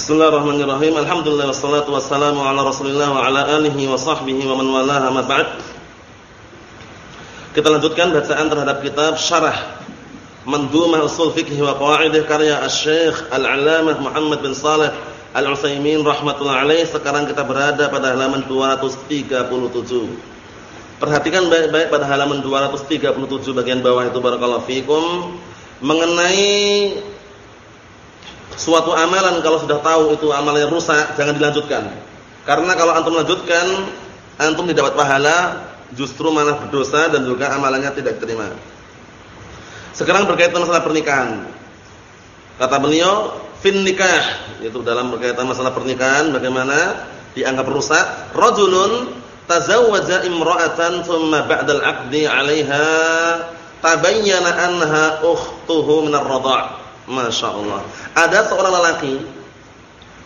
Bismillahirrahmanirrahim. Alhamdulillah wassalatu wassalamu ala Rasulillah wa ala alihi wa sahbihi wa man walaha ma ba'd. Kita lanjutkan bacaan terhadap kitab Syarah Mandhumah Ushul Fiqh wa Qawaidih karya Asy-Syaikh Al-'Allamah Muhammad bin Shalih Al-Utsaimin rahimatullah alaih. Sekarang kita berada pada halaman 237. Perhatikan baik-baik pada halaman 237 bagian bawah itu barakallahu fikum mengenai suatu amalan kalau sudah tahu itu amalannya rusak, jangan dilanjutkan. Karena kalau antum lanjutkan, antum tidak dapat pahala, justru malah berdosa dan juga amalannya tidak diterima. Sekarang berkaitan masalah pernikahan. Kata beliau, fin nikah, itu dalam berkaitan masalah pernikahan bagaimana dianggap rusak. Rajulun tazawwaja imra'atan thumma ba'da al-'aqdi 'alayha tabayyana anha ukhtuhu min ar-radha'. Masya Allah. Ada seorang lelaki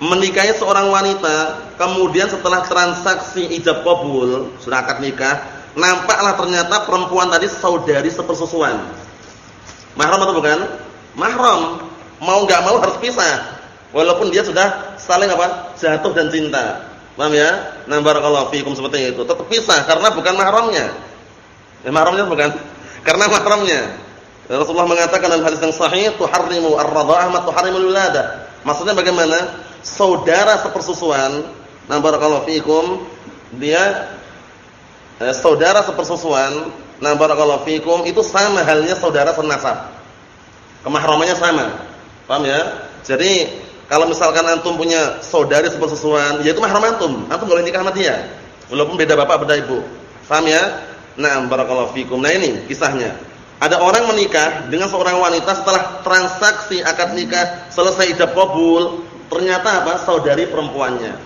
menikahi seorang wanita, kemudian setelah transaksi ijab kabul, sudah akad nikah, nampaklah ternyata perempuan tadi saudari sepersusuan. Mahram atau bukan? Mahram. Mau nggak mau harus pisah. Walaupun dia sudah saling apa? Jatuh dan cinta. Paham ya? Nah barakallahu fikum seperti itu. Tetap pisah karena bukan mahramnya. Ya, mahramnya bukan? Karena mahramnya. Rasulullah mengatakan dalam hadis yang sahih, tuharrimu ar-radha'ah ma tuharrimul. Maksudnya bagaimana? Saudara sepersusuan, nah barakallahu fikum, dia eh, saudara sepersusuan, nah barakallahu fikum itu sama halnya saudara senasab. Kemahramannya sama. Paham ya? Jadi kalau misalkan antum punya saudari sepersusuan, yaitu mahram antum, antum boleh nikah sama dia. Walaupun beda bapak beda ibu. Paham ya? Nah, barakallahu fikum. Nah ini kisahnya. Ada orang menikah dengan seorang wanita setelah transaksi akad nikah selesai ijab kabul, ternyata apa? Saudari perempuannya.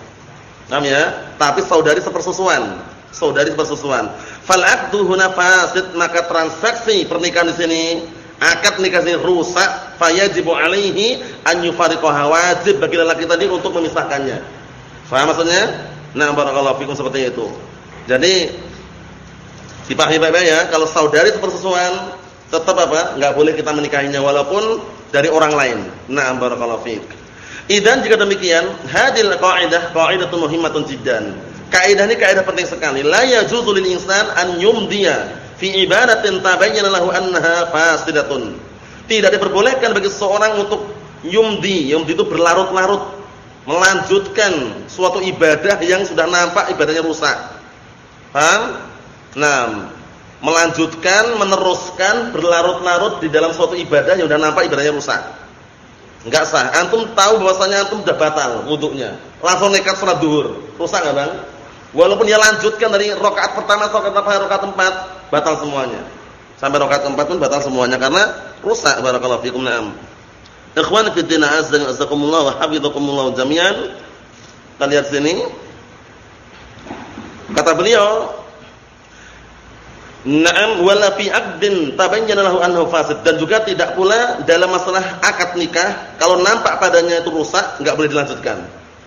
Paham ya? Tapi saudari sepersusuan. Saudari sepersusuan. Fal aqdu huna fasid, maka transaksi pernikahan di sini akad nikah ini rusak, fayajibu alaihi an yufariqaha wajib bagi lelaki tadi untuk memisahkannya. Faham maksudnya? Nah, barakallahu fikum seperti itu. Jadi dipahami baik-baik ya, kalau saudari sepersusuan tetap apa? Enggak boleh kita menikahinya walaupun dari orang lain. Na'am barakallahu fiik. Idan jika demikian, hadil qaidah qaidatun muhimmatun jiddan. Kaidah ini kaidah penting sekali. La yajuzu lil insan an yumdiya fi ibadatin tabayyana lahu annaha fasidatun. Tidak diperbolehkan bagi seseorang untuk yumdi. Yumdi itu berlarut-larut melanjutkan suatu ibadah yang sudah nampak ibadahnya rusak. Paham? Nah, melanjutkan, meneruskan berlarut-larut di dalam suatu ibadah yang sudah nampak ibadahnya rusak. Enggak sah. Antum tahu bahwasanya antum sudah batal wuduknya. Langsung nekat salat zuhur. Rusak enggak, Bang? Walaupun dia lanjutkan dari rakaat pertama sampai rakaat keempat, batal semuanya. Sampai rakaat keempat pun batal semuanya karena rusak barakallahu fikum. Naam. Ikhwan fi din azza wa hafizakumullah jami'an. Kita lihat sini. Kata beliau, Naam wala fi aqdin tabayyana lahu annahu fasid dan juga tidak pula dalam masalah akad nikah kalau nampak padanya itu rusak enggak boleh dilanjutkan.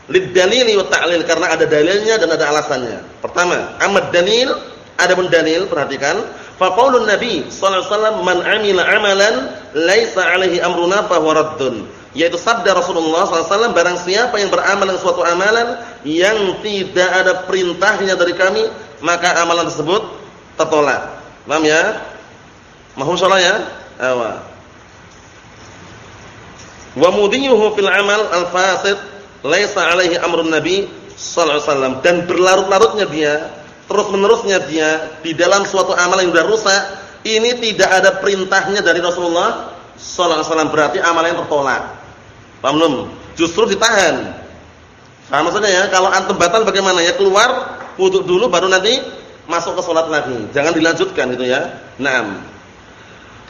Lid dalili wa ta'lil karena ada dalilnya dan ada alasannya. Pertama, amad dalil, ada pun dalil perhatikan, fa qaulun nabi sallallahu alaihi wasallam man amila amalan laisa alaihi amruna fa huwa raddun. Yaitu sabda Rasulullah SAW barang siapa yang beramal dengan suatu amalan yang tidak ada perintahnya dari kami maka amalan tersebut tertolak. Paham ya? Mahum ya? Awa. Wa mudiyuhu fil amal al-fasid laisa alaihi amrun nabi sallallahu alaihi wasallam dan berlarut-larutnya dia, terus-menerusnya dia di dalam suatu amal yang sudah rusak, ini tidak ada perintahnya dari Rasulullah sallallahu alaihi wasallam berarti amal yang tertolak. Paham belum? Justru ditahan. Paham maksudnya ya? Kalau antum batal bagaimana ya? Keluar wudu dulu baru nanti masuk ke salat lagi. Jangan dilanjutkan itu ya. Naam.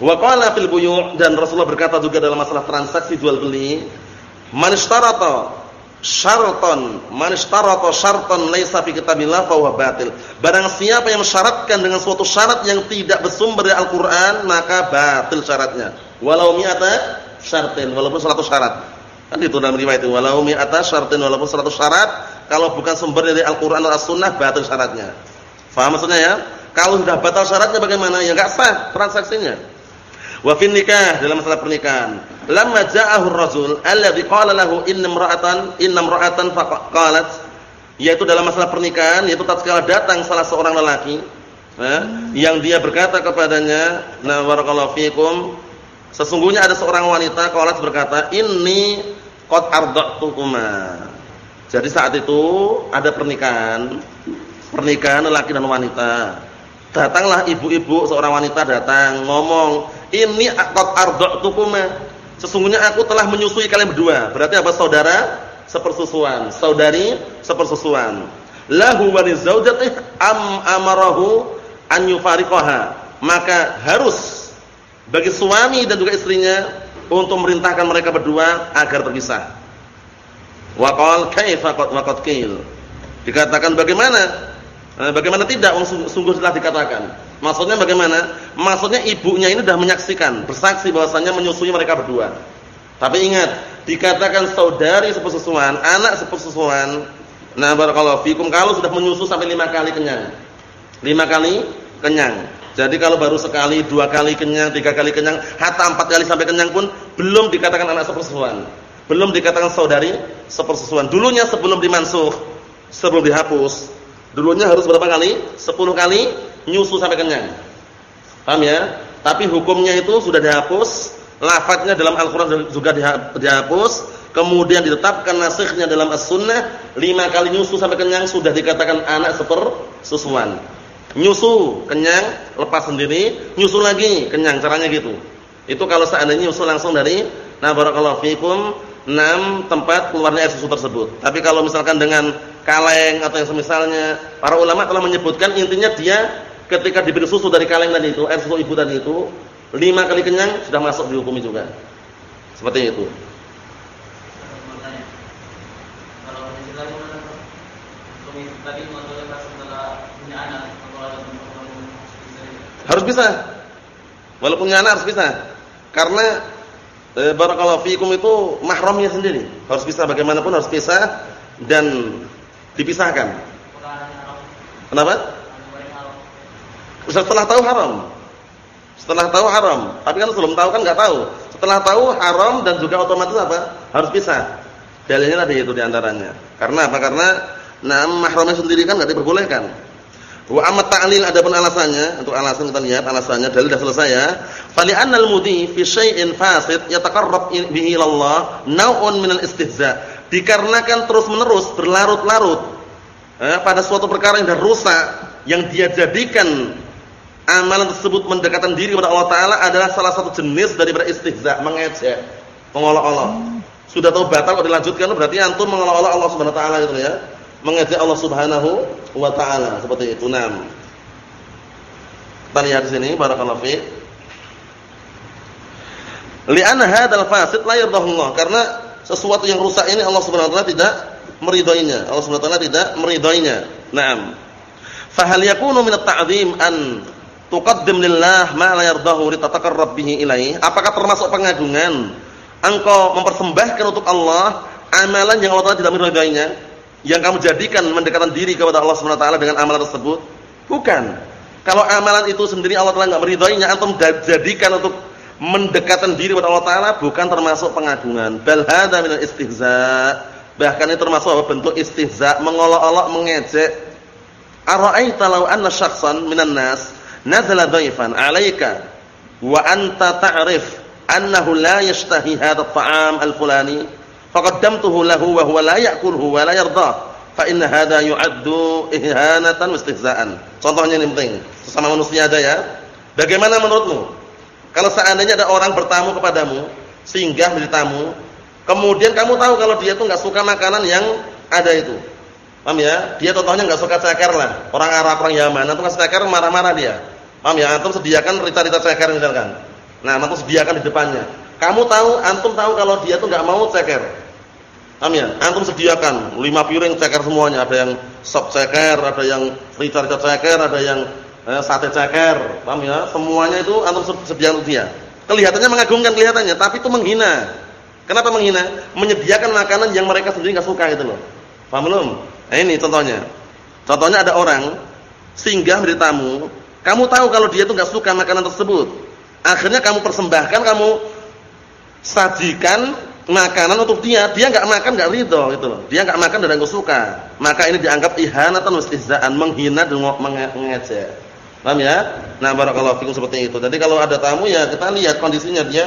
Wa qala fil buyu' dan Rasulullah berkata juga dalam masalah transaksi jual beli, man istarata syaratan, man istarata syartan laisa fi kitabillah fa batil. Barang siapa yang mensyaratkan dengan suatu syarat yang tidak bersumber dari Al-Qur'an, maka batil syaratnya. Walau mi'ata syartin, walaupun 100 syarat. Kan itu dalam riwayat itu, walau mi'ata syartin walaupun 100 syarat, kalau bukan sumber dari Al-Qur'an atau As-Sunnah batil syaratnya. Faham maksudnya ya? Kalau sudah batal syaratnya bagaimana? Ya enggak sah transaksinya. Wa fin nikah dalam masalah pernikahan. Lamma ja'ahu ar-rajul alladhi qala lahu inna imra'atan inna imra'atan faqalat yaitu dalam masalah pernikahan yaitu tatkala datang salah seorang lelaki eh, yang dia berkata kepadanya na barakallahu fikum sesungguhnya ada seorang wanita qalat berkata inni qad arda'tukuma jadi saat itu ada pernikahan pernikahan lelaki dan wanita datanglah ibu-ibu seorang wanita datang ngomong ini akad arda'tukuma. Sesungguhnya aku telah menyusui kalian berdua. Berarti apa saudara? Sepersusuan. Saudari sepersusuan. Lahu wa lizaujatihi am amarahu an yufariqaha. Maka harus bagi suami dan juga istrinya untuk memerintahkan mereka berdua agar berpisah. Wa qala kaifa qad waqad qil. Dikatakan bagaimana? Eh, bagaimana tidak? Sungguh telah dikatakan. Maksudnya bagaimana? Maksudnya ibunya ini sudah menyaksikan, bersaksi bahwasanya menyusui mereka berdua. Tapi ingat, dikatakan saudari sepersusuan, anak sepersusuan. Nah, barakallahu fikum kalau sudah menyusu sampai lima kali kenyang. Lima kali kenyang. Jadi kalau baru sekali, dua kali kenyang, tiga kali kenyang, hatta empat kali sampai kenyang pun belum dikatakan anak sepersusuan. Belum dikatakan saudari sepersusuan. Dulunya sebelum dimansuh, sebelum dihapus. Dulunya harus berapa kali? Sepuluh kali nyusu sampai kenyang. Paham ya? Tapi hukumnya itu sudah dihapus, lafadznya dalam Al-Qur'an juga dihapus, kemudian ditetapkan nasikhnya dalam As-Sunnah, lima kali nyusu sampai kenyang sudah dikatakan anak seper susuan. Nyusu kenyang, lepas sendiri, nyusu lagi kenyang, caranya gitu. Itu kalau seandainya nyusu langsung dari nah barakallahu fikum enam tempat keluarnya air susu tersebut. Tapi kalau misalkan dengan kaleng atau yang semisalnya, para ulama telah menyebutkan intinya dia ketika diberi susu dari kaleng tadi itu, air susu ibu tadi itu, lima kali kenyang sudah masuk dihukumi juga. Seperti itu. Harus bisa. Walaupun punya anak harus bisa. Karena e, barakallahu fiikum itu mahramnya sendiri. Harus bisa bagaimanapun harus bisa dan dipisahkan. Kenapa? Setelah tahu haram. Setelah tahu haram. Tapi kan sebelum tahu kan nggak tahu. Setelah tahu haram dan juga otomatis apa? Harus pisah. Dalilnya tadi itu di antaranya. Karena apa? Karena nah mahramnya sendiri kan nggak diperbolehkan. Wa amat ta'lil adapun alasannya, untuk alasan kita lihat alasannya dalil sudah selesai ya. Fali annal mudi fi syai'in fasid yataqarrab bihi ilallah naw'un minal istihza. Dikarenakan terus-menerus berlarut-larut eh, pada suatu perkara yang rusak yang dia jadikan amalan tersebut mendekatan diri kepada Allah Taala adalah salah satu jenis daripada istihza, mengejek, mengolok-olok. Sudah tahu batal kalau dilanjutkan berarti antum mengolok-olok Allah Subhanahu wa taala gitu ya. Mengejek Allah Subhanahu wa taala seperti itu. Naam. Kita lihat di sini barakallahu fi. Li'anna hadzal fasid la Allah karena sesuatu yang rusak ini Allah Subhanahu wa taala tidak meridainya. Allah Subhanahu wa taala tidak meridainya. Naam. Fa hal yakunu min at-ta'zim an tuqaddim lillah ma la yardahu litataqarrab bihi ilaihi? Apakah termasuk pengagungan engkau mempersembahkan untuk Allah amalan yang Allah Taala tidak meridainya? Yang kamu jadikan mendekatan diri kepada Allah Subhanahu wa taala dengan amalan tersebut? Bukan. Kalau amalan itu sendiri Allah Taala enggak meridainya, antum jadikan untuk mendekatan diri kepada Allah Taala bukan termasuk pengagungan. Bal hadza minal istihza. Bahkan ini termasuk apa? bentuk istihza, mengolok-olok, mengejek. Ara'aita law anna syakhsan minan nas nazala dhaifan 'alaika wa anta ta'rif annahu la yashtahi hadha at-ta'am al-fulani faqaddamtuhu lahu wa huwa la ya'kulhu wa la yarda fa inna hadha yu'addu ihhanatan wa istihza'an contohnya ini penting sesama manusia ada ya bagaimana menurutmu kalau seandainya ada orang bertamu kepadamu singgah menjadi tamu kemudian kamu tahu kalau dia tuh enggak suka makanan yang ada itu paham ya dia contohnya enggak suka ceker lah orang Arab orang Yaman antum kasih ceker marah-marah dia Paham ya? Antum sediakan rita-rita ceker misalkan. Nah, antum sediakan di depannya. Kamu tahu, antum tahu kalau dia tuh enggak mau ceker. Paham ya? Antum sediakan 5 piring ceker semuanya, ada yang sop ceker, ada yang rita-rita ceker, ada yang eh, sate ceker. Paham ya? Semuanya itu antum sediakan dia. Kelihatannya mengagumkan kelihatannya, tapi itu menghina. Kenapa menghina? Menyediakan makanan yang mereka sendiri enggak suka itu loh. Paham belum? Nah, ini contohnya. Contohnya ada orang singgah menjadi tamu, kamu tahu kalau dia itu nggak suka makanan tersebut. Akhirnya kamu persembahkan, kamu sajikan makanan untuk dia, dia enggak makan enggak ridho gitu loh. Dia enggak makan dan enggak suka. Maka ini dianggap ihanatan wastihzaan, menghina dan mengejek. Paham ya? Nah, barakallahu fikum seperti itu. Jadi kalau ada tamu ya kita lihat kondisinya dia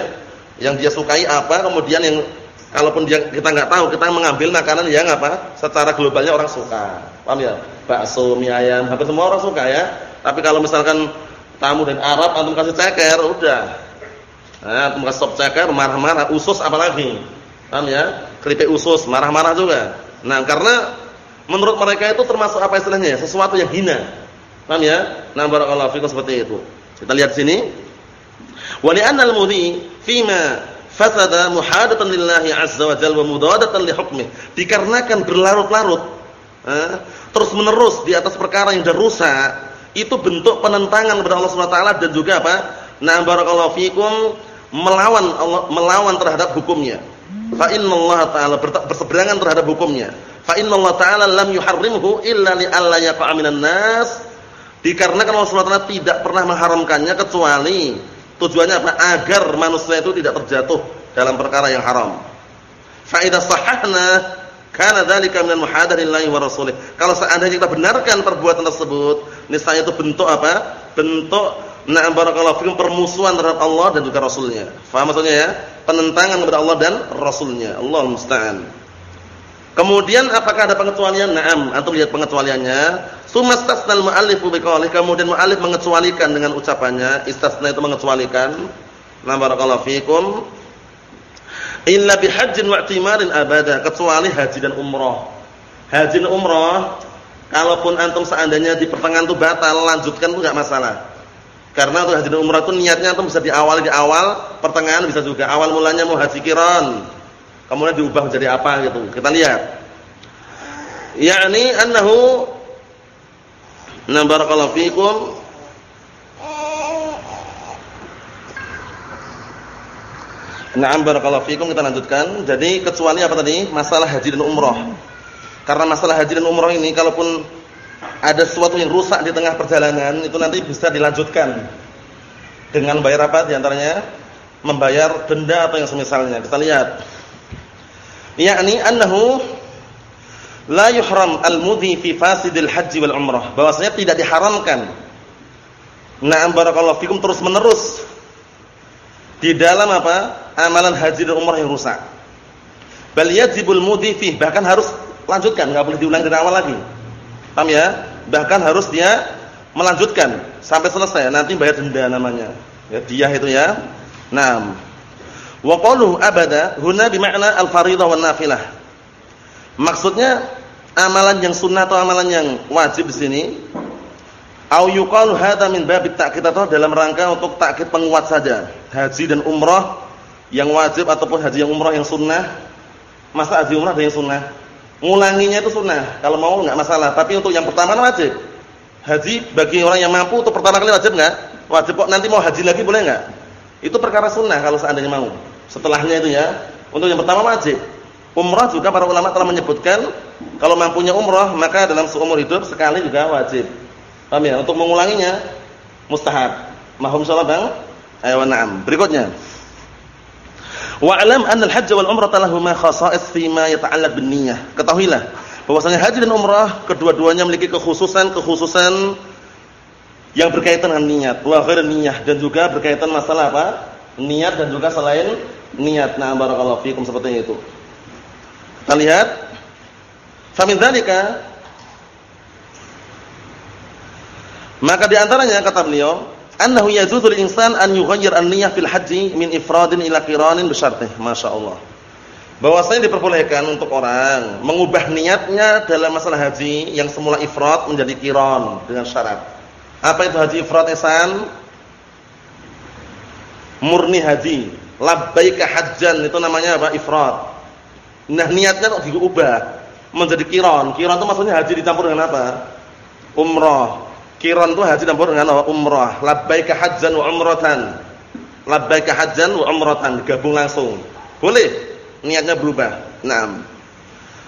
yang dia sukai apa, kemudian yang kalaupun dia kita enggak tahu, kita mengambil makanan yang apa? Secara globalnya orang suka. Paham ya? Bakso, mie ayam, hampir semua orang suka ya. Tapi kalau misalkan tamu dari Arab antum kasih ceker, udah Nah, muka sop ceker marah-marah, usus apalagi. Paham ya? Keripik usus, marah-marah juga. Nah, karena menurut mereka itu termasuk apa istilahnya ya? Sesuatu yang hina. Paham ya? Nah, barakallahu fikum seperti itu. Kita lihat sini. Wa li'anna al-mudhi fima fasada muhadatan lillahi azza wa jalla wa mudadatan li hukmih. Dikarenakan berlarut-larut, eh, terus menerus di atas perkara yang sudah rusak, itu bentuk penentangan kepada Allah Subhanahu wa taala dan juga apa? Nah, barakallahu fikum melawan Allah melawan terhadap hukumnya. Fa innallaha ta'ala berseberangan terhadap hukumnya. Fa innallaha ta'ala lam yuharrimhu illa li alla yaqa minan nas. Dikarenakan Allah taala tidak pernah mengharamkannya kecuali tujuannya apa? Agar manusia itu tidak terjatuh dalam perkara yang haram. Fa idza kana dzalika minal muhadarillahi wa rasulih. Kalau seandainya kita benarkan perbuatan tersebut, niscaya itu bentuk apa? Bentuk Nah, barakallahu fikum permusuhan terhadap Allah dan juga Rasulnya. Faham maksudnya ya? Penentangan kepada Allah dan Rasulnya. Allah musta'an. Kemudian apakah ada pengecualian? Naam, antum lihat pengecualiannya. Sumastasnal mu'allifu biqaulih. Kemudian mu'allif mengecualikan dengan ucapannya. Istasna itu mengecualikan. Nah, barakallahu fikum. Illa bihajjin wa'timarin abada. Kecuali haji dan umrah. Haji dan umrah, kalaupun antum seandainya di pertengahan itu batal, lanjutkan itu enggak masalah. Karena untuk haji dan umrah itu niatnya itu bisa diawali di awal, pertengahan bisa juga. Awal mulanya mau haji kiran, kemudian diubah menjadi apa gitu. Kita lihat. Yakni annahu Na barakallahu fikum Na'am barakallahu fikum kita lanjutkan. Jadi kecuali apa tadi? Masalah haji dan umrah. Karena masalah haji dan umrah ini kalaupun ada sesuatu yang rusak di tengah perjalanan itu nanti bisa dilanjutkan dengan bayar apa di antaranya membayar denda atau yang semisalnya kita lihat yakni annahu la yuhram al-mudhi fi fasidil haji wal umrah. Bahwasanya tidak diharamkan. Na'am barakallahu fikum terus menerus di dalam apa? Amalan haji dan umrah yang rusak. Bal yajibul mudhi fi bahkan harus lanjutkan enggak boleh diulang dari awal lagi. Paham ya? Bahkan harus dia melanjutkan sampai selesai. Nanti bayar denda namanya. Ya dia itu ya. Naam. Wa qalu abada huna bimakna al-fariidhah wan nafilah maksudnya amalan yang sunnah atau amalan yang wajib di sini au yuqalu hadza min babit ta'kid atau dalam rangka untuk takkid penguat saja haji dan umrah yang wajib ataupun haji yang umrah yang sunnah masa haji umrah ada yang sunnah Ngulanginya itu sunnah. Kalau mau enggak masalah. Tapi untuk yang pertama kan wajib. Haji bagi orang yang mampu untuk pertama kali wajib enggak? Wajib kok. Nanti mau haji lagi boleh enggak? Itu perkara sunnah kalau seandainya mau. Setelahnya itu ya. Untuk yang pertama wajib. Umrah juga para ulama telah menyebutkan kalau mampunya umrah maka dalam seumur hidup sekali juga wajib. Paham ya? Untuk mengulanginya mustahab. Mahum insyaallah Bang. Ayo na'am. Berikutnya. Wa'lam anna al-hajj wal umrah lahumma khasa'is fi ma yata'allaq bin niyyah. Ketahuilah bahwasanya haji dan umrah kedua-duanya memiliki kekhususan-kekhususan yang berkaitan dengan niat, wa ghair niyyah dan juga berkaitan masalah apa? Niat dan juga selain niat. Nah, barakallahu fikum seperti itu. Kita lihat. Famin dzalika maka di antaranya kata beliau annahu yajuzu insan an yughayyir an-niyyah fil haji min ifradin ila qiranin bi syartih. Masyaallah. Bahwasanya diperbolehkan untuk orang mengubah niatnya dalam masalah haji yang semula ifrad menjadi qiran dengan syarat. Apa itu haji ifrad ihsan? Murni haji, labbaika hajjan itu namanya apa? Ifrad. Nah, niatnya kok diubah menjadi qiran. Qiran itu maksudnya haji dicampur dengan apa? Umrah. Kiran itu haji campur dengan umrah. Labbaika hajjan wa umratan. Labbaika hajjan wa umratan gabung langsung. Boleh niatnya berubah. Naam.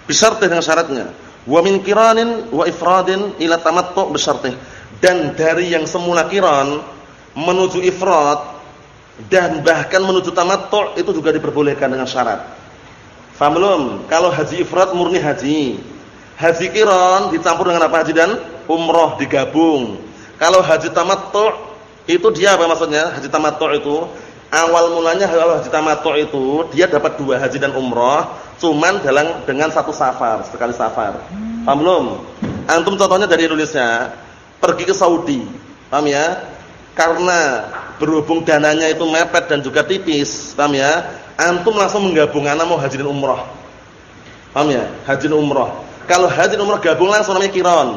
Bisyartih dengan syaratnya. Wa min kiranin wa ifradin ila tamattu' bisyartih. Dan dari yang semula kiran menuju ifrad Dan bahkan menuju tamattu itu juga diperbolehkan dengan syarat. Faham belum? Kalau haji ifrat murni haji. Haji kiron dicampur dengan apa haji dan umroh digabung. Kalau haji tamattu itu dia apa maksudnya? Haji tamattu itu awal mulanya kalau haji tamattu itu dia dapat dua haji dan umroh cuman dalam dengan satu safar, sekali safar. Paham belum? Antum contohnya dari Indonesia pergi ke Saudi. Paham ya? Karena berhubung dananya itu mepet dan juga tipis, paham ya? Antum langsung menggabungkan mau haji dan umroh. Paham ya? Haji dan umroh. Kalau haji dan umroh gabung langsung namanya kiron.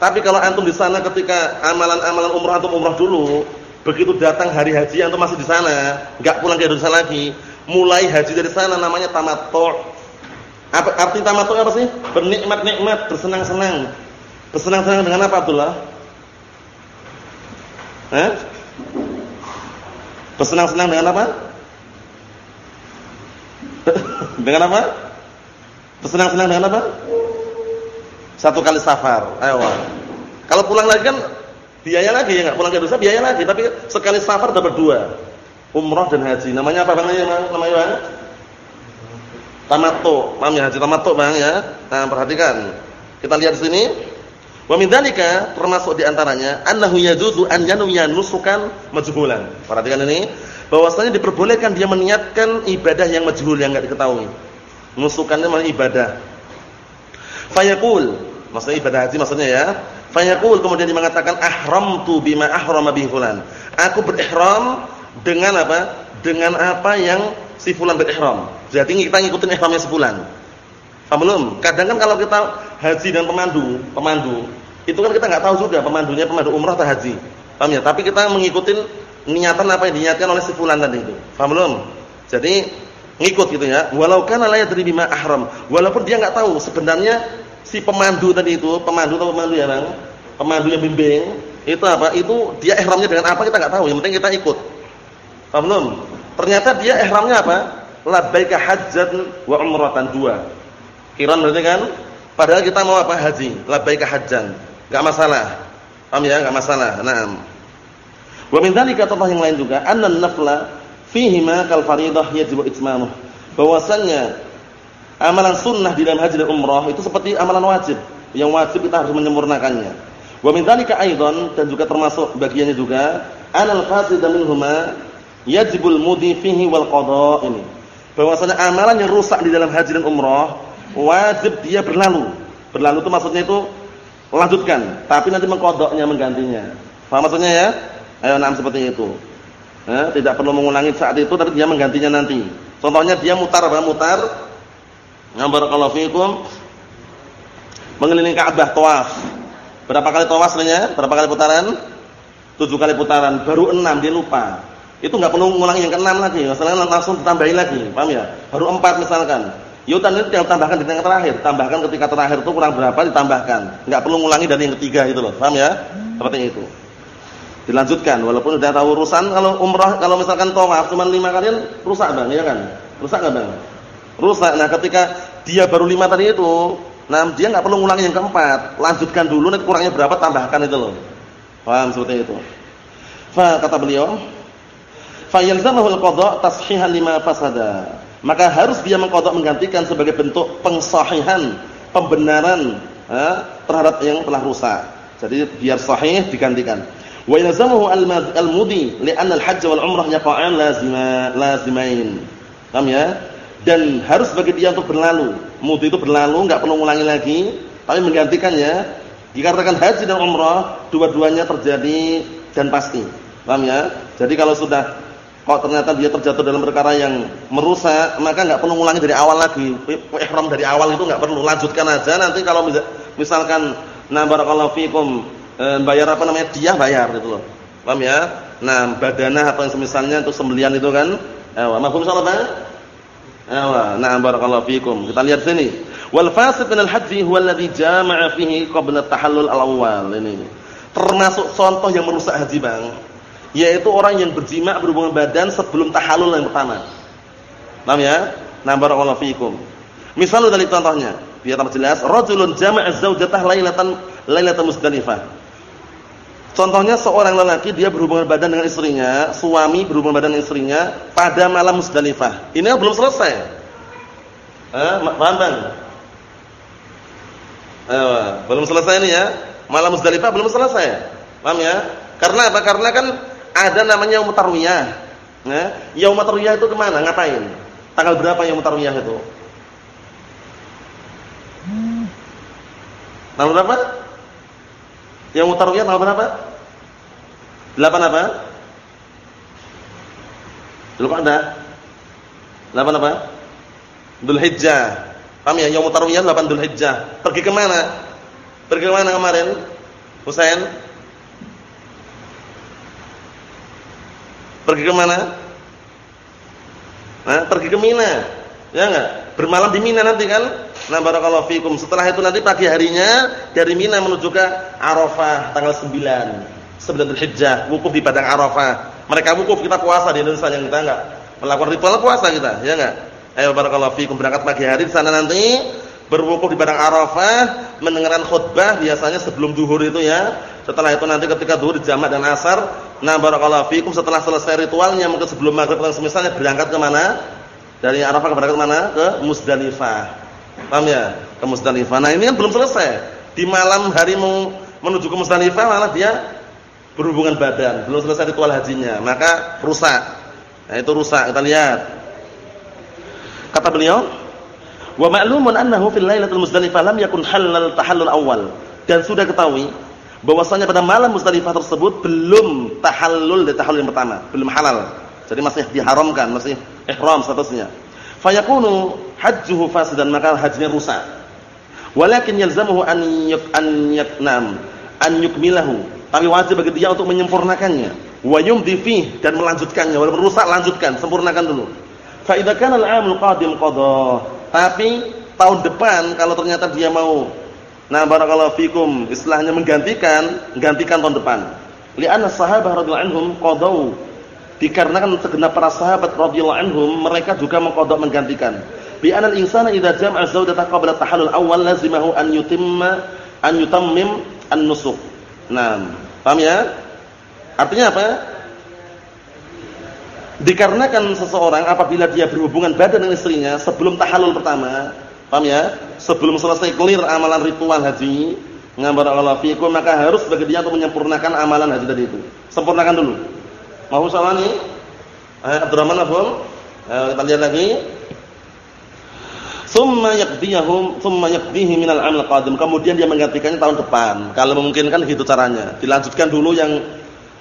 Tapi kalau antum di sana ketika amalan-amalan umroh antum umroh dulu, begitu datang hari haji antum masih di sana, enggak pulang ke Indonesia lagi, mulai haji dari sana namanya tamattu. Apa arti tamattu apa sih? Bernikmat-nikmat, bersenang-senang. Bersenang-senang dengan apa Abdullah? Eh? Bersenang-senang dengan apa? dengan apa? Bersenang-senang dengan apa? Satu kali safar. Ayo. Kalau pulang lagi kan biaya lagi ya enggak? Pulang ke Indonesia biaya lagi, tapi sekali safar dapat dua. Umrah dan haji. Namanya apa namanya, Namanya Bang? Tamattu. Paham ya? Haji tamattu, Bang ya. Nah, perhatikan. Kita lihat di sini. Wa min dzalika termasuk di antaranya annahu yajuzu an yanuya nusukan majhulan. Perhatikan ini, bahwasanya diperbolehkan dia meniatkan ibadah yang majhul yang enggak diketahui. Nusukannya maksudnya ibadah. Fayaqul, maksudnya ibadah haji maksudnya ya. Fayaqul kemudian dia mengatakan ahramtu bima ahrama bihi fulan. Aku berihram dengan apa? Dengan apa yang si fulan berihram. Jadi kita ngikutin ihramnya si fulan. Paham belum? Kadang kan kalau kita haji dan pemandu, pemandu itu kan kita nggak tahu juga pemandunya pemandu umrah atau haji. Paham ya? Tapi kita mengikuti niatan apa yang diniatkan oleh si fulan tadi itu. Paham belum? Jadi ngikut gitu ya. Walau kana la yadri bima ahram. Walaupun dia nggak tahu sebenarnya si pemandu tadi itu, pemandu atau pemandu ya, Bang? Pemandu yang bimbing, itu apa? Itu dia ihramnya dengan apa kita nggak tahu. Yang penting kita ikut. Paham belum? Ternyata dia ihramnya apa? Labbaika hajjan wa umratan dua. Kiran berarti kan? Padahal kita mau apa? Haji. Labbaika hajjan. Enggak masalah. Paham ya? Enggak masalah. Naam. Wa min dzalika contoh yang lain juga, anna nafla fihi ma kal fariidah yajibu itmamuh. Bahwasannya amalan sunnah di dalam haji dan umrah itu seperti amalan wajib. Yang wajib kita harus menyempurnakannya. Wa min dzalika aidan dan juga termasuk bagiannya juga anal fasid minhuma yajibul mudi fihi wal qada ini. Bahwasanya amalan yang rusak di dalam haji dan umrah wajib dia berlalu. Berlalu itu maksudnya itu lanjutkan, tapi nanti mengkodoknya menggantinya. Paham maksudnya ya? Ayo nam seperti itu. Eh, tidak perlu mengulangi saat itu tapi dia menggantinya nanti. Contohnya dia mutar apa? Mutar. Barakallahu fikum. Mengelilingi Ka'bah tawaf. Berapa kali tawaf sebenarnya? Berapa kali putaran? Tujuh kali putaran, baru enam dia lupa. Itu nggak perlu mengulangi yang keenam lagi, misalnya langsung ditambahin lagi, paham ya? Baru empat misalkan. Yutan itu yang tambahkan di yang terakhir, tambahkan ketika terakhir itu kurang berapa ditambahkan. Enggak perlu ngulangi dari yang ketiga itu loh. Paham ya? Seperti itu. Dilanjutkan walaupun sudah tahu urusan kalau umrah kalau misalkan tawaf cuma lima kalian rusak Bang, ya kan? Rusak enggak Bang? Rusak. Nah, ketika dia baru lima tadi itu, nah dia enggak perlu ngulangi yang keempat. Lanjutkan dulu nanti kurangnya berapa tambahkan itu loh. Paham seperti itu. Fa kata beliau, fa yalzamahu al-qada tashihan lima fasada maka harus dia mengkodok menggantikan sebagai bentuk pengsahihan, pembenaran eh, terhadap yang telah rusak. Jadi biar sahih digantikan. Wa yalzamuhu al-mudi li'anna al-hajj wal umrah yaqa'an lazima lazimain. Paham ya? Dan harus bagi dia untuk berlalu. Mudi itu berlalu, enggak perlu ulangi lagi, tapi menggantikannya dikatakan haji dan umrah dua-duanya terjadi dan pasti. Paham ya? Jadi kalau sudah Kok ternyata dia terjatuh dalam perkara yang merusak, maka nggak perlu ngulangi dari awal lagi. Ihram dari awal itu nggak perlu, lanjutkan aja nanti kalau misalkan nah barakallahu fikum e, bayar apa namanya? dia bayar gitu loh. Paham ya? Nah, badanah atau yang semisalnya untuk sembelian itu kan. Eh, mafhum Bang? Eh, nah barakallahu fikum. Kita lihat sini. Wal fasid min al-hajji huwa alladhi jama'a fihi qabla tahallul al-awwal. Ini. Termasuk contoh yang merusak haji, Bang yaitu orang yang berjima berhubungan badan sebelum tahallul yang pertama. Paham ya? Nah, barakallahu fikum. Misal dari contohnya, biar tambah jelas, rajulun jama'a zaujatah lailatan lailatan musdalifah. Contohnya seorang lelaki dia berhubungan badan dengan istrinya, suami berhubungan badan dengan istrinya pada malam Musdalifah. Ini belum selesai. Eh, paham Bang? Ayo, belum selesai ini ya. Malam Musdalifah belum selesai. Paham ya? Karena apa? Karena kan ada namanya Yaumut Tarwiyah. Ya, Yaumut Tarwiyah itu ke mana? Ngapain? Tanggal berapa Yaumut Tarwiyah itu? Tanggal berapa? Yang mutarwiyah tanggal berapa? 8 apa? ada? 8 apa? Dzulhijjah. Paham ya? Yang mutarwiyah 8 Dzulhijjah. Pergi ke mana? Pergi ke mana kemarin? Husain? Pergi ke mana? Nah, pergi ke Mina. Ya enggak? Bermalam di Mina nanti kan? Nah barakallahu fikum. Setelah itu nanti pagi harinya dari Mina menuju ke Arafah tanggal 9. 9 Dzulhijjah, wukuf di padang Arafah. Mereka wukuf, kita puasa di Indonesia yang kita enggak melakukan ritual puasa kita, ya enggak? Ayo barakallahu fikum berangkat pagi hari di sana nanti berwukuf di padang Arafah, mendengarkan khutbah biasanya sebelum zuhur itu ya. Setelah itu nanti ketika zuhur jamak dan asar, nah barakallahu fikum setelah selesai ritualnya mungkin sebelum maghrib atau semisalnya berangkat ke mana? Dari Arafah ke berangkat mana? Ke Musdalifah. Paham ya? Ke Musdalifah. Nah, ini kan belum selesai. Di malam hari menuju ke Musdalifah malah dia berhubungan badan, belum selesai ritual hajinya, maka rusak. Nah, itu rusak. Kita lihat. Kata beliau, "Wa ma'lumun annahu fil lailatul Musdalifah lam yakun halal tahallul awal." Dan sudah ketahui bahwasanya pada malam Musdalifah tersebut belum tahallul dari tahallul yang pertama, belum halal. Jadi masih diharamkan, masih ihram statusnya. Fayakunu hajjuhu fasidan maka hajinya rusak. Walakin yalzamuhu an yuk an yaknam an yukmilahu. Tapi wajib bagi dia untuk menyempurnakannya. Wa yumdi dan melanjutkannya. Walaupun rusak lanjutkan, sempurnakan dulu. Fa idza kana al-'amul qadim qada. Tapi tahun depan kalau ternyata dia mau nah barakallahu fikum istilahnya menggantikan, gantikan tahun depan. Li'anna sahabah radhiyallahu anhum qadau. Dikarenakan segenap para sahabat radhiyallahu anhum mereka juga mengqada menggantikan bi anal insana idza jama'a zawjata qabla tahallul awal lazimahu an yutimma an yutammim an-nusuk. Nah, paham ya? Artinya apa? Dikarenakan seseorang apabila dia berhubungan badan dengan istrinya sebelum tahallul pertama, paham ya? Sebelum selesai clear amalan ritual haji, ngabarakallahu fiikum maka harus bagi dia untuk menyempurnakan amalan haji tadi itu. Sempurnakan dulu. Mau salah nih? Eh, Abdurrahman Abdul. Eh, kita lihat lagi. Summa yaqdiyahum summa yaqdihi minal amal qadim. Kemudian dia menggantikannya tahun depan. Kalau memungkinkan gitu caranya. Dilanjutkan dulu yang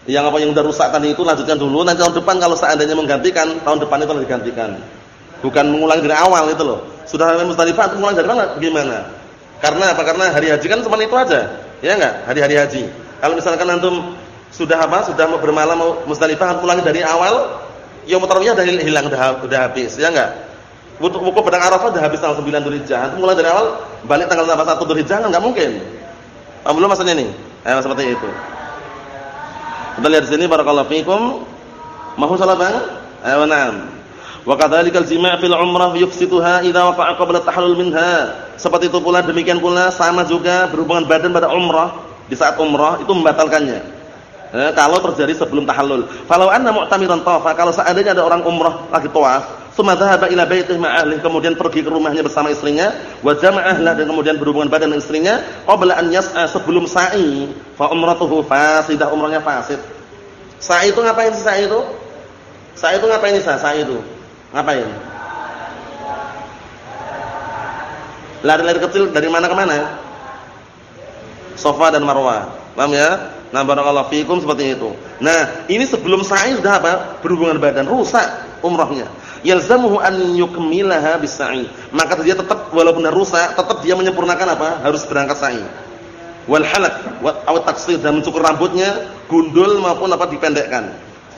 yang apa yang sudah rusak tadi itu lanjutkan dulu. Nanti tahun depan kalau seandainya menggantikan, tahun depan itu digantikan. Bukan mengulangi dari awal itu loh. Sudah hari Musdalifah mengulang dari mana? Gimana? Karena apa? Karena hari haji kan cuma itu aja. Ya enggak? Hari-hari haji. Kalau misalkan antum sudah apa? Sudah bermalam Musdalifah ulangi dari awal, ya tarwiyah udah hilang udah, udah habis, ya enggak? Wukuf padang Arafah sudah habis tanggal 9 Dzulhijjah. Itu mulai dari awal balik tanggal 1 Dzulhijjah kan enggak mungkin. Paham belum maksudnya ini? Eh seperti itu. Kita lihat di sini barakallahu fikum. Mahu salat Bang? Ayo na'am. Wa kadzalikal jima' fil umrah yufsituha idza waqa'a qabla tahallul minha. Seperti itu pula demikian pula sama juga berhubungan badan pada umrah di saat umrah itu membatalkannya. Eh, kalau terjadi sebelum tahallul. Falau anna mu'tamiran tawafa, kalau seandainya ada orang umrah lagi tawaf, Tsumma dhahaba ila baitihi ma'ahli, kemudian pergi ke rumahnya bersama istrinya, wa jama'a dan kemudian berhubungan badan dengan istrinya, qabla an yas'a sebelum sa'i, fa umratuhu fasidah, umrahnya fasid. Sa'i itu ngapain sih sa'i itu? Sa'i itu ngapain sih sa'i itu? Ngapain? Lari-lari kecil dari mana ke mana? Sofa dan Marwah. Paham ya? Nah, barakallahu fikum seperti itu. Nah, ini sebelum sa'i sudah apa? Berhubungan badan, rusak umrahnya yalzamuhu an yukmilaha bisai. Maka dia tetap walaupun rusak, tetap dia menyempurnakan apa? Harus berangkat sa'i. Wal halaq wa dan mencukur rambutnya, gundul maupun apa dipendekkan.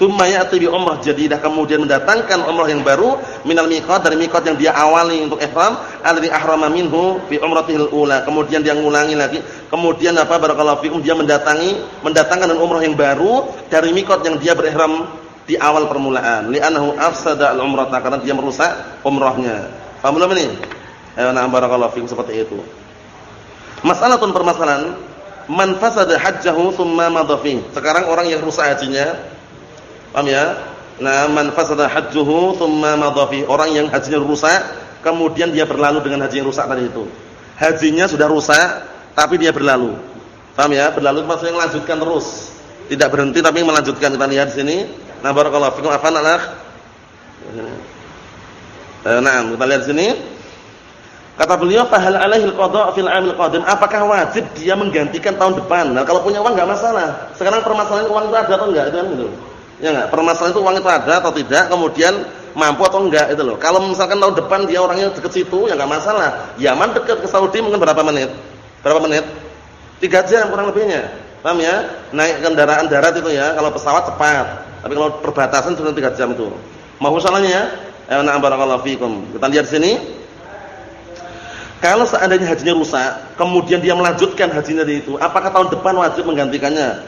Tsumma ya'ti bi umrah jadidah kemudian mendatangkan umrah yang baru minal miqat dari miqat yang dia awali untuk ihram alladhi ahrama minhu fi umratihil ula. Kemudian dia ngulangi lagi. Kemudian apa barakallahu fikum dia mendatangi mendatangkan umrah yang baru dari miqat yang dia berihram di awal permulaan li'annahu afsada al-umrah karena dia merusak umrahnya. Paham belum ini? Ayo nah barakallahu fikum seperti itu. Masalah pun permasalahan man fasada hajjahu thumma madhafi. Sekarang orang yang rusak hajinya. Paham ya? Nah, man fasada hajjuhu thumma madhafi. Orang yang hajinya rusak, kemudian dia berlalu dengan haji yang rusak tadi itu. Hajinya sudah rusak, tapi dia berlalu. Paham ya? Berlalu maksudnya melanjutkan terus. Tidak berhenti tapi melanjutkan. Kita lihat di sini. Nah, barakallahu fikum afan anak. Nah, kita lihat di sini. Kata beliau, "Fahal alaihi al-qada' fil 'amil qadim?" Apakah wajib dia menggantikan tahun depan? Nah, kalau punya uang enggak masalah. Sekarang permasalahan uang itu ada atau enggak itu kan gitu. Ya enggak? Permasalahan itu uang itu ada atau tidak, kemudian mampu atau enggak itu loh. Kalau misalkan tahun depan dia orangnya dekat situ ya enggak masalah. Yaman dekat ke Saudi mungkin berapa menit? Berapa menit? 3 jam kurang lebihnya. Paham ya? Naik kendaraan darat itu ya, kalau pesawat cepat. Tapi kalau perbatasan cuma 3 jam itu. Mau salahnya? Ya, na'am barakallahu fikum. Kita lihat sini. Kalau seandainya hajinya rusak, kemudian dia melanjutkan hajinya itu, apakah tahun depan wajib menggantikannya?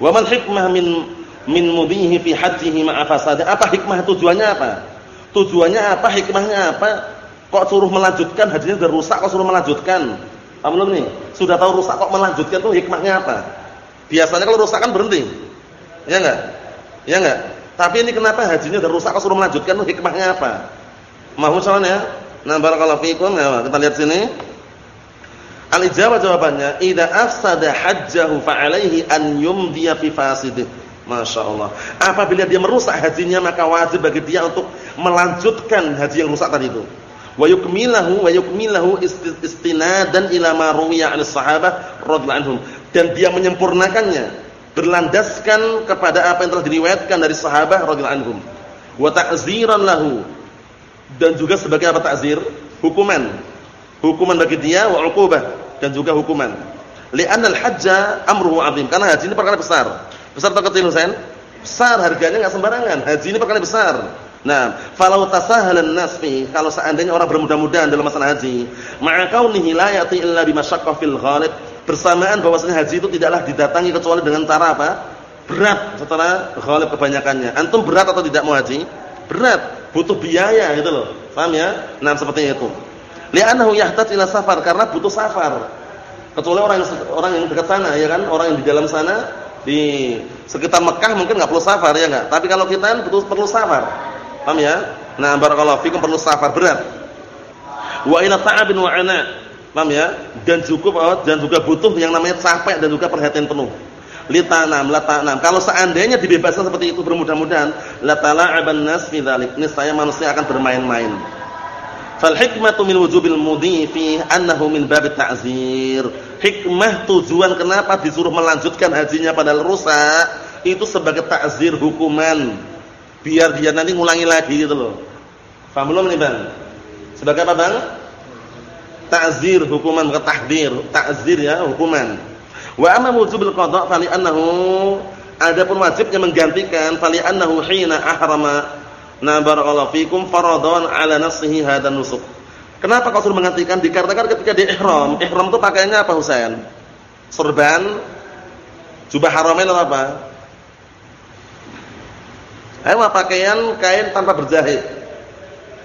Wa man hikmah min min mudhihi fi hajjihi ma'a fasadi? Apa hikmah tujuannya apa? Tujuannya apa? Hikmahnya apa? Kok suruh melanjutkan hajinya sudah rusak kok suruh melanjutkan? Paham nih? Sudah tahu rusak kok melanjutkan tuh hikmahnya apa? Biasanya kalau rusak kan berhenti. Ya enggak? Ya enggak? Tapi ini kenapa hajinya sudah rusak kok suruh melanjutkan tuh hikmahnya apa? Mahum soalnya Nah, barakallahu fikum. Ya, kita lihat sini. Al-ijabah jawabannya, "Idza afsada hajjahu fa 'alaihi an yumdiya fi fasidih." Masya Allah. Apabila dia merusak hajinya maka wajib bagi dia untuk melanjutkan haji yang rusak tadi itu. Wa yukmilahu wa yukmilahu istinadan ila ma ruwiya sahabah radhiyallahu. Dan dia menyempurnakannya berlandaskan kepada apa yang telah diriwayatkan dari sahabat radhiyallahu anhum. Wa lahu dan juga sebagai apa takzir? Hukuman. Hukuman bagi dia wa uqubah dan juga hukuman. Li'anna al-hajja amruhu 'azim. Karena haji ini perkara besar. Besar atau kecil, Husain? Besar, harganya enggak sembarangan. Haji ini perkara besar. Nah, falau tasahalan nas fi, kalau seandainya orang bermudah-mudahan dalam masalah haji, ma'a kaunihi la ya'ti illa bimasyaqqah fil ghalib, bersamaan bahwasanya haji itu tidaklah didatangi kecuali dengan cara apa? Berat secara ghalib kebanyakannya. Antum berat atau tidak mau haji? Berat butuh biaya gitu loh. Paham ya? Nah, seperti itu. Li'annahu yahtaj ila safar karena butuh safar. Kecuali orang yang orang yang dekat sana ya kan, orang yang di dalam sana di sekitar Mekah mungkin enggak perlu safar ya enggak. Tapi kalau kita kan perlu safar. Paham ya? Nah, barakallahu fikum perlu safar berat. Wa ila ta'abin wa ana. Paham ya? Dan cukup dan juga butuh yang namanya capek dan juga perhatian penuh litanam latanam kalau seandainya dibebaskan seperti itu bermudah-mudahan latala'aban nas fi dzalik niscaya manusia akan bermain-main fal hikmatu min wujubil mudhi fi annahu min bab ta'zir. Hikmah tujuan kenapa disuruh melanjutkan hajinya padahal rusak itu sebagai takzir hukuman. Biar dia nanti ngulangi lagi gitu loh. Paham belum nih Bang? Sebagai apa Bang? Takzir hukuman bukan tahdir. Takzir ya hukuman. Wa amma wujubil qada' fali annahu adapun wajibnya menggantikan fali annahu hina ahrama na barakallahu fikum faradan ala nafsihi hadan nusuk. Kenapa kau suruh menggantikan? Dikarenakan ketika di ihram, ihram itu pakaiannya apa Husain? Sorban, jubah haramain atau apa? Ayo pakaian kain tanpa berjahit.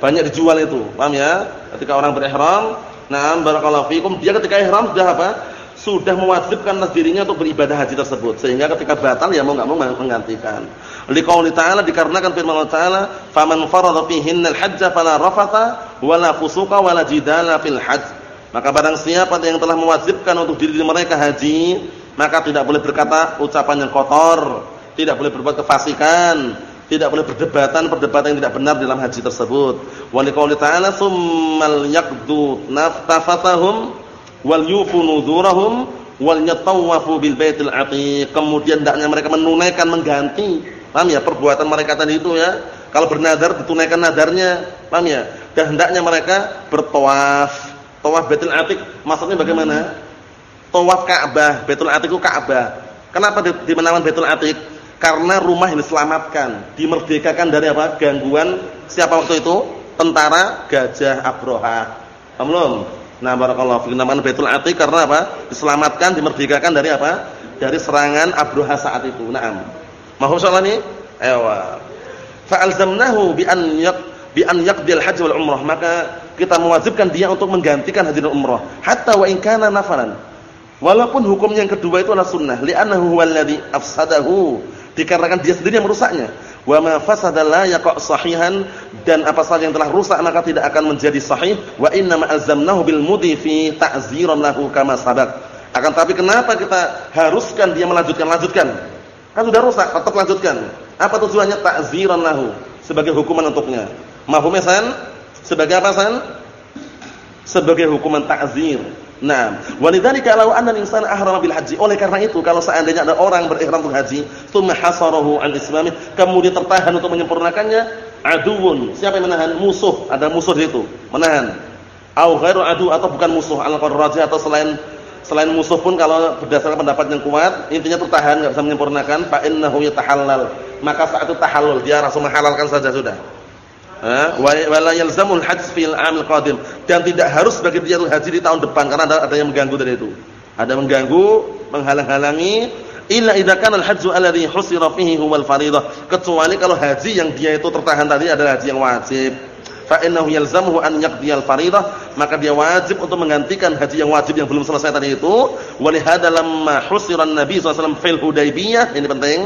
Banyak dijual itu, paham ya? Ketika orang berihram, nah barakallahu fikum, dia ketika ihram sudah apa? Sudah mewajibkan dirinya untuk beribadah haji tersebut sehingga ketika batal ya mau enggak mau menggantikan. Liqauli ta'ala dikarenakan firman Allah Ta'ala, "Faman farada fihinnal hajja fala rafatha wala fusuqa wala jidala fil hajj." Maka barang siapa yang telah mewajibkan untuk diri mereka haji, maka tidak boleh berkata ucapan yang kotor, tidak boleh berbuat kefasikan, tidak boleh berdebatan perdebatan yang tidak benar dalam haji tersebut. Wa liqauli ta'ala, "Tsummal yaqdu naftafatahum wal yufu nuzurahum wal yatawafu bil baitil atiq. Kemudian hendaknya mereka menunaikan mengganti, paham ya, perbuatan mereka tadi itu ya. Kalau bernadar ditunaikan nadarnya, paham ya? Dan hendaknya mereka bertawaf. Tawaf Baitul Atiq maksudnya bagaimana? Tawaf Ka'bah, Baitul Atiq itu Ka'bah. Kenapa di menawan Baitul Atiq? Karena rumah ini diselamatkan, dimerdekakan dari apa? Gangguan siapa waktu itu? Tentara Gajah Abroha. Paham? Nah, barakallahu fiikum. Namanya Baitul Atiq karena apa? Diselamatkan, dimerdekakan dari apa? Dari serangan Abruha saat itu. Naam. Mahum soal ini? Ayo. Fa'alzamnahu bi an yak bi an yaqdil haji wal umrah. Maka kita mewajibkan dia untuk menggantikan haji dan umrah. Hatta wa in kana nafalan. Walaupun hukum yang kedua itu adalah sunnah, li'annahu huwallazi afsadahu, dikarenakan dia sendiri yang merusaknya. Wa ma fasada la yaqa' sahihan dan apa saja yang telah rusak maka tidak akan menjadi sahih. Wa inna ma azamnahu bil mudi fi ta'ziran lahu kama sabaq. Akan tapi kenapa kita haruskan dia melanjutkan lanjutkan? Kan sudah rusak, tetap lanjutkan. Apa tujuannya ta'ziran lahu? Sebagai hukuman untuknya. Mahfumnya san? Sebagai apa san? Sebagai hukuman ta'zir Nah, walidzalika law anna al-insana ahrama bil haji. Oleh karena itu, kalau seandainya ada orang berihram untuk haji, tsumma hasarahu an islamih, kemudian tertahan untuk menyempurnakannya, aduun. Siapa yang menahan? Musuh. Ada musuh di situ. Menahan. Au ghairu adu atau bukan musuh, al-qarraji atau selain selain musuh pun kalau berdasarkan pendapat yang kuat, intinya tertahan enggak bisa menyempurnakan, fa innahu yatahallal. Maka saat itu tahallul, dia langsung menghalalkan saja sudah wala hajj fil amil qadim dan tidak harus bagi dia haji di tahun depan karena ada, ada yang mengganggu dari itu. Ada mengganggu, menghalang-halangi illa idza kana al-hajju alladhi husira fihi huwal fariidhah kecuali kalau haji yang dia itu tertahan tadi adalah haji yang wajib. Fa innahu yalzamuhu an yaqdiyal fariidhah maka dia wajib untuk menggantikan haji yang wajib yang belum selesai tadi itu. Wa li hadza lamma husira an-nabi sallallahu alaihi wasallam fil Hudaybiyah ini penting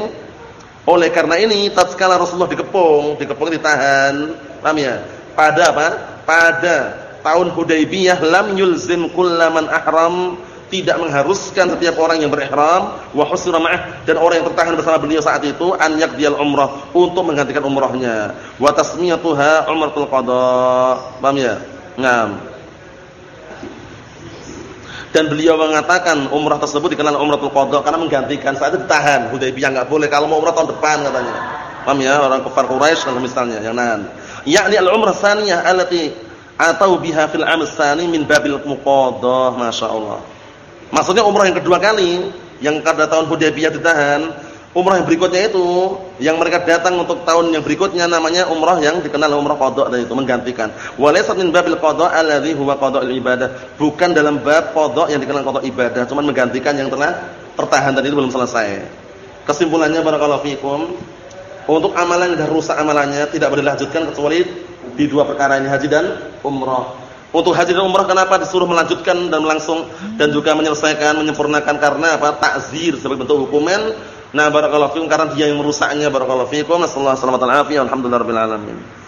oleh karena ini tatkala Rasulullah dikepung, dikepung ditahan, paham ya? Pada apa? Pada tahun Hudaybiyah lam yulzim kullaman ahram tidak mengharuskan setiap orang yang berihram wa husra ma'ah dan orang yang tertahan bersama beliau saat itu an yaqdiyal umrah untuk menggantikan umrahnya wa tasmiyatuha umratul qada. Paham ya? Ngam dan beliau mengatakan umrah tersebut dikenal umratul qadha karena menggantikan. Saat itu ditahan Hudaybiyah enggak boleh kalau mau umrah tahun depan katanya. Paham ya orang kafir Quraisy kalau misalnya yang nan yakni al-umrah tsaniyah allati atau biha fil 'am tsani min babil muqaddah masyaallah maksudnya umrah yang kedua kali yang pada tahun Hudaybiyah ditahan umrah yang berikutnya itu yang mereka datang untuk tahun yang berikutnya namanya umrah yang dikenal umrah qada dan itu menggantikan. Walaysa min babil qada alladhi huwa qada'ul ibadah. Bukan dalam bab qada yang dikenal qada ibadah, cuma menggantikan yang telah tertahan tadi itu belum selesai. Kesimpulannya barakallahu fikum, untuk amalan yang sudah rusak amalannya tidak boleh dilanjutkan kecuali di dua perkara ini haji dan umrah. Untuk haji dan umrah kenapa disuruh melanjutkan dan langsung dan juga menyelesaikan, menyempurnakan karena apa? Takzir sebagai bentuk hukuman Nah barakallahu fikum karena dia yang merusaknya barakallahu fikum. Nasallahu alaihi wasallam. Alhamdulillahirabbil alamin.